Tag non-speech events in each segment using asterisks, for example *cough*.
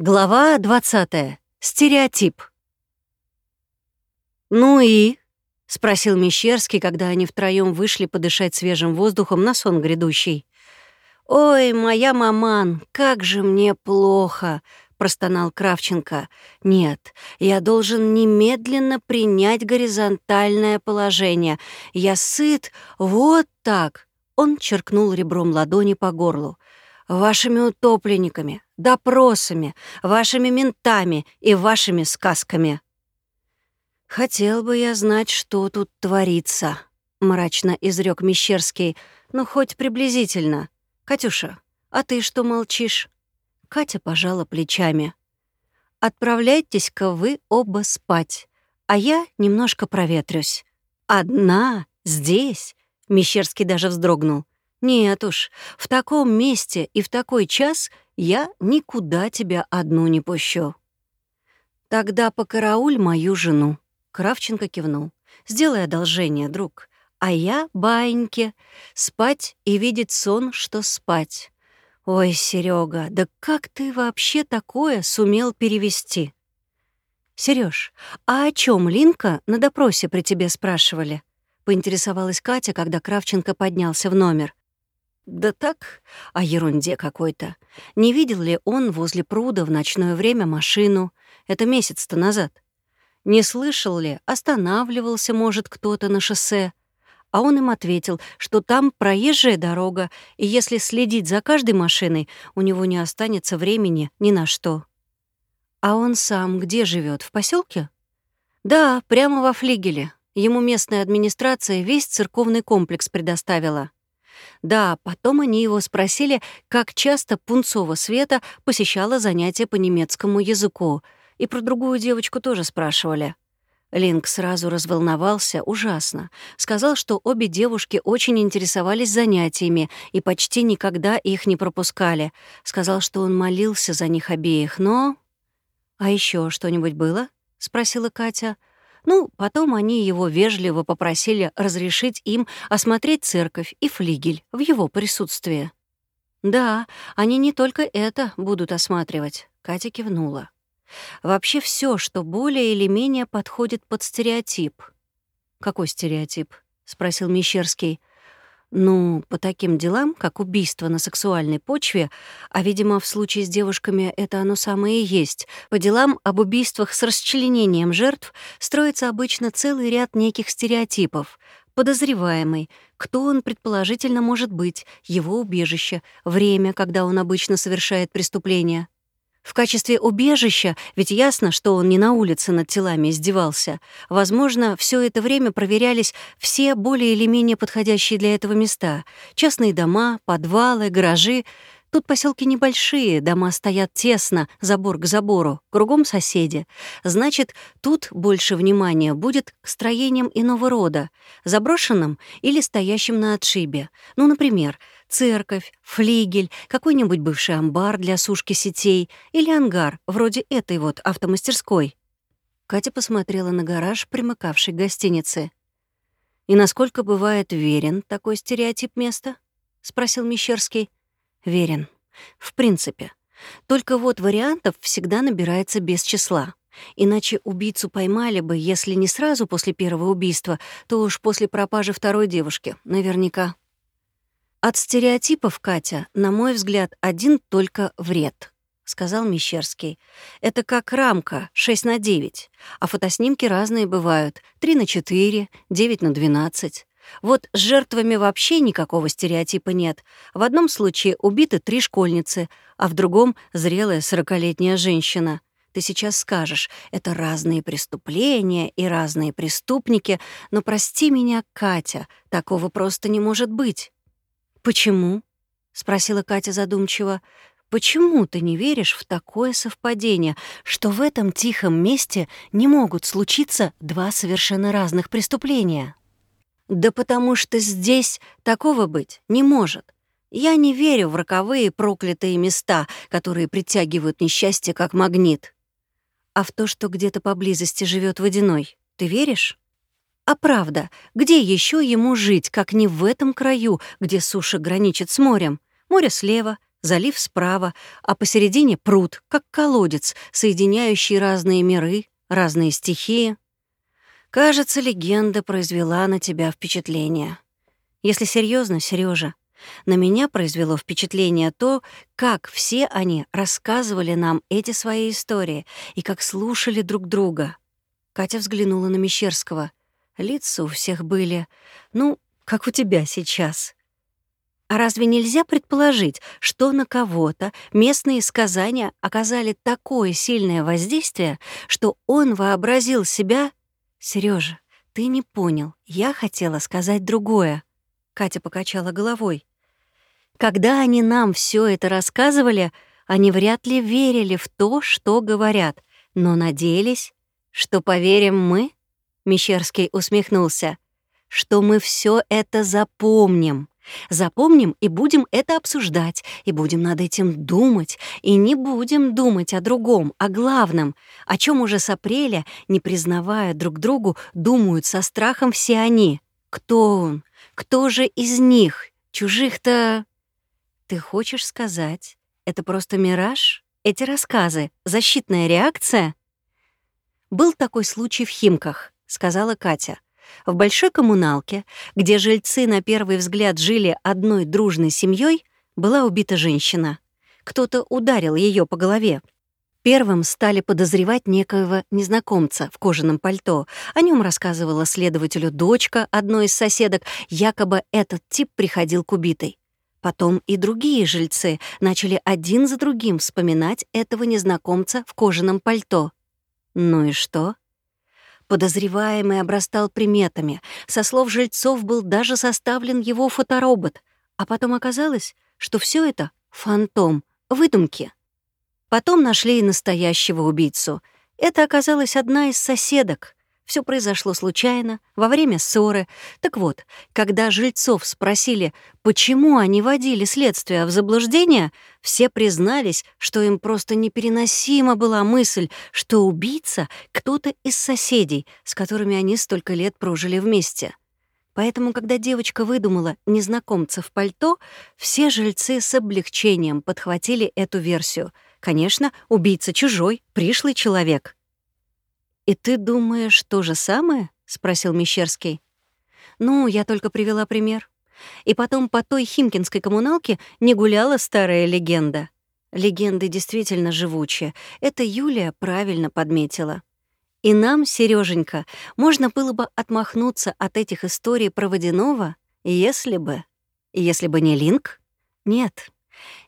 Глава 20. Стереотип. «Ну и?» — спросил Мещерский, когда они втроем вышли подышать свежим воздухом на сон грядущий. «Ой, моя маман, как же мне плохо!» — простонал Кравченко. «Нет, я должен немедленно принять горизонтальное положение. Я сыт вот так!» Он черкнул ребром ладони по горлу вашими утопленниками, допросами, вашими ментами и вашими сказками. «Хотел бы я знать, что тут творится», — мрачно изрек Мещерский, «ну, хоть приблизительно. Катюша, а ты что молчишь?» Катя пожала плечами. «Отправляйтесь-ка вы оба спать, а я немножко проветрюсь. Одна, здесь?» Мещерский даже вздрогнул. Нет уж, в таком месте и в такой час я никуда тебя одну не пущу. Тогда покарауль мою жену. Кравченко кивнул. Сделай одолжение, друг. А я, баиньке, спать и видеть сон, что спать. Ой, Серега, да как ты вообще такое сумел перевести? Сереж, а о чем Линка на допросе при тебе спрашивали? Поинтересовалась Катя, когда Кравченко поднялся в номер. Да так, о ерунде какой-то. Не видел ли он возле пруда в ночное время машину? Это месяц-то назад. Не слышал ли, останавливался, может, кто-то на шоссе? А он им ответил, что там проезжая дорога, и если следить за каждой машиной, у него не останется времени ни на что. А он сам где живет? В поселке? Да, прямо во флигеле. Ему местная администрация весь церковный комплекс предоставила. Да, потом они его спросили, как часто Пунцова Света посещала занятия по немецкому языку, и про другую девочку тоже спрашивали. Линк сразу разволновался ужасно. Сказал, что обе девушки очень интересовались занятиями и почти никогда их не пропускали. Сказал, что он молился за них обеих, но... «А еще что-нибудь было?» — спросила Катя. Ну, потом они его вежливо попросили разрешить им осмотреть церковь и флигель в его присутствии. «Да, они не только это будут осматривать», — Катя кивнула. «Вообще все, что более или менее подходит под стереотип». «Какой стереотип?» — спросил Мещерский. Ну, по таким делам, как убийство на сексуальной почве, а, видимо, в случае с девушками это оно самое и есть, по делам об убийствах с расчленением жертв строится обычно целый ряд неких стереотипов. Подозреваемый, кто он предположительно может быть, его убежище, время, когда он обычно совершает преступление. В качестве убежища, ведь ясно, что он не на улице над телами издевался. Возможно, все это время проверялись все более или менее подходящие для этого места. Частные дома, подвалы, гаражи. Тут поселки небольшие, дома стоят тесно, забор к забору, кругом соседи. Значит, тут больше внимания будет к строениям иного рода, заброшенным или стоящим на отшибе. Ну, например, церковь, флигель, какой-нибудь бывший амбар для сушки сетей или ангар, вроде этой вот автомастерской. Катя посмотрела на гараж, примыкавший к гостинице. «И насколько бывает верен такой стереотип места?» — спросил Мещерский. «Верен. В принципе. Только вот вариантов всегда набирается без числа. Иначе убийцу поймали бы, если не сразу после первого убийства, то уж после пропажи второй девушки, наверняка. «От стереотипов, Катя, на мой взгляд, один только вред», — сказал Мещерский. «Это как рамка 6 на 9, а фотоснимки разные бывают, 3 на 4, 9 на 12. Вот с жертвами вообще никакого стереотипа нет. В одном случае убиты три школьницы, а в другом — зрелая сорокалетняя женщина. Ты сейчас скажешь, это разные преступления и разные преступники, но прости меня, Катя, такого просто не может быть. «Почему?» — спросила Катя задумчиво. «Почему ты не веришь в такое совпадение, что в этом тихом месте не могут случиться два совершенно разных преступления?» «Да потому что здесь такого быть не может. Я не верю в роковые проклятые места, которые притягивают несчастье как магнит. А в то, что где-то поблизости живет водяной, ты веришь?» А правда, где еще ему жить, как не в этом краю, где суша граничит с морем? Море слева, залив справа, а посередине пруд, как колодец, соединяющий разные миры, разные стихии. Кажется, легенда произвела на тебя впечатление. Если серьезно, Сережа, на меня произвело впечатление то, как все они рассказывали нам эти свои истории и как слушали друг друга. Катя взглянула на Мещерского. Лица у всех были, ну, как у тебя сейчас. А разве нельзя предположить, что на кого-то местные сказания оказали такое сильное воздействие, что он вообразил себя... Сережа, ты не понял, я хотела сказать другое. Катя покачала головой. Когда они нам все это рассказывали, они вряд ли верили в то, что говорят, но надеялись, что поверим мы, Мещерский усмехнулся, что мы все это запомним. Запомним и будем это обсуждать, и будем над этим думать, и не будем думать о другом, о главном, о чем уже с апреля, не признавая друг другу, думают со страхом все они. Кто он? Кто же из них? Чужих-то... Ты хочешь сказать, это просто мираж? Эти рассказы — защитная реакция? Был такой случай в Химках, сказала Катя. В большой коммуналке, где жильцы на первый взгляд жили одной дружной семьей, была убита женщина. Кто-то ударил ее по голове. Первым стали подозревать некоего незнакомца в кожаном пальто. О нем рассказывала следователю дочка одной из соседок. Якобы этот тип приходил к убитой. Потом и другие жильцы начали один за другим вспоминать этого незнакомца в кожаном пальто. Ну и что? Подозреваемый обрастал приметами. Со слов жильцов был даже составлен его фоторобот. А потом оказалось, что все это — фантом, выдумки. Потом нашли и настоящего убийцу. Это оказалась одна из соседок — все произошло случайно, во время ссоры. Так вот, когда жильцов спросили, почему они водили следствие в заблуждение, все признались, что им просто непереносима была мысль, что убийца — кто-то из соседей, с которыми они столько лет прожили вместе. Поэтому, когда девочка выдумала незнакомца в пальто, все жильцы с облегчением подхватили эту версию. Конечно, убийца чужой, пришлый человек — «И ты думаешь то же самое?» — спросил Мещерский. «Ну, я только привела пример. И потом по той химкинской коммуналке не гуляла старая легенда. Легенды действительно живучие. Это Юлия правильно подметила. И нам, Сереженька, можно было бы отмахнуться от этих историй про водяного, если бы... Если бы не Линк? Нет,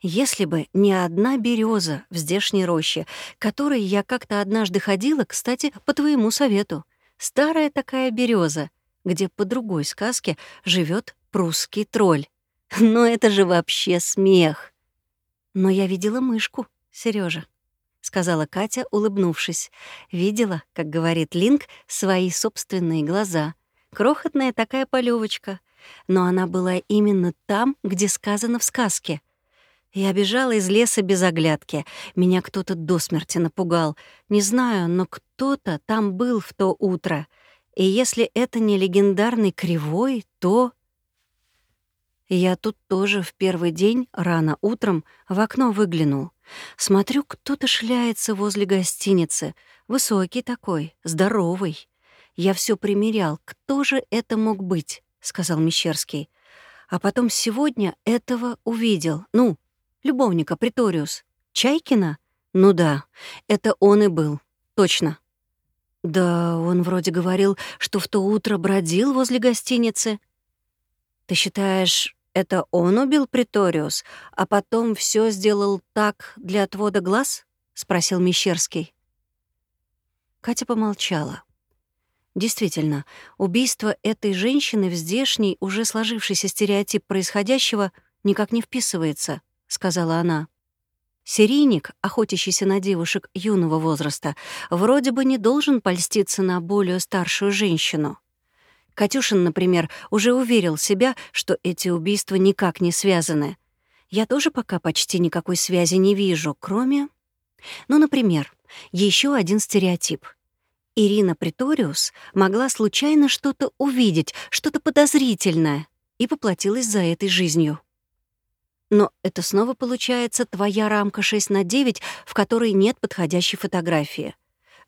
если бы не одна береза в здешней роще, которой я как-то однажды ходила, кстати, по твоему совету. Старая такая береза, где по другой сказке живет прусский тролль. *laughs* Но это же вообще смех. Но я видела мышку, Сережа, сказала Катя, улыбнувшись. Видела, как говорит Линк, свои собственные глаза. Крохотная такая полевочка, но она была именно там, где сказано в сказке — я бежала из леса без оглядки. Меня кто-то до смерти напугал. Не знаю, но кто-то там был в то утро. И если это не легендарный Кривой, то... Я тут тоже в первый день, рано утром, в окно выглянул. Смотрю, кто-то шляется возле гостиницы. Высокий такой, здоровый. Я все примерял, кто же это мог быть, — сказал Мещерский. А потом сегодня этого увидел. Ну, любовника Приториус. Чайкина? Ну да, это он и был. Точно. Да, он вроде говорил, что в то утро бродил возле гостиницы. Ты считаешь, это он убил Приториус, а потом все сделал так для отвода глаз? спросил Мещерский. Катя помолчала. Действительно, убийство этой женщины в здешний, уже сложившийся стереотип происходящего никак не вписывается. — сказала она. Серийник, охотящийся на девушек юного возраста, вроде бы не должен польститься на более старшую женщину. Катюшин, например, уже уверил себя, что эти убийства никак не связаны. Я тоже пока почти никакой связи не вижу, кроме... Ну, например, еще один стереотип. Ирина Приториус могла случайно что-то увидеть, что-то подозрительное, и поплатилась за этой жизнью. Но это снова получается твоя рамка 6 на 9, в которой нет подходящей фотографии.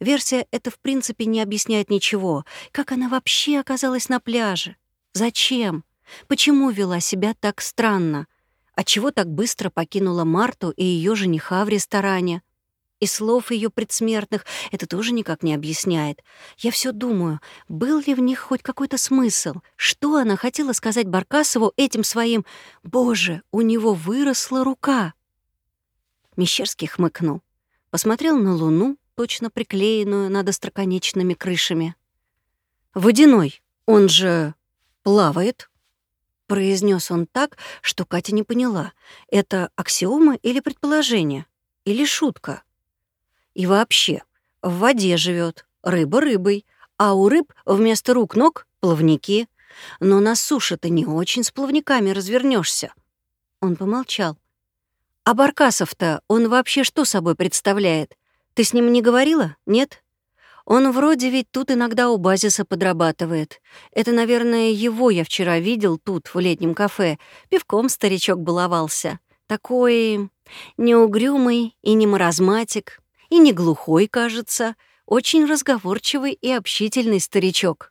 Версия это в принципе не объясняет ничего. Как она вообще оказалась на пляже? Зачем? Почему вела себя так странно? Отчего так быстро покинула Марту и ее жениха в ресторане? И слов ее предсмертных это тоже никак не объясняет. Я все думаю, был ли в них хоть какой-то смысл? Что она хотела сказать Баркасову этим своим «Боже, у него выросла рука»? Мещерский хмыкнул, посмотрел на луну, точно приклеенную над остроконечными крышами. «Водяной, он же плавает», — произнес он так, что Катя не поняла, это аксиома или предположение, или шутка. И вообще, в воде живет, рыба рыбой, а у рыб вместо рук-ног — плавники. Но на суше-то не очень с плавниками развернешься. Он помолчал. «А Баркасов-то он вообще что собой представляет? Ты с ним не говорила? Нет? Он вроде ведь тут иногда у базиса подрабатывает. Это, наверное, его я вчера видел тут, в летнем кафе. Пивком старичок баловался. Такой неугрюмый и не маразматик, и не глухой, кажется. Очень разговорчивый и общительный старичок.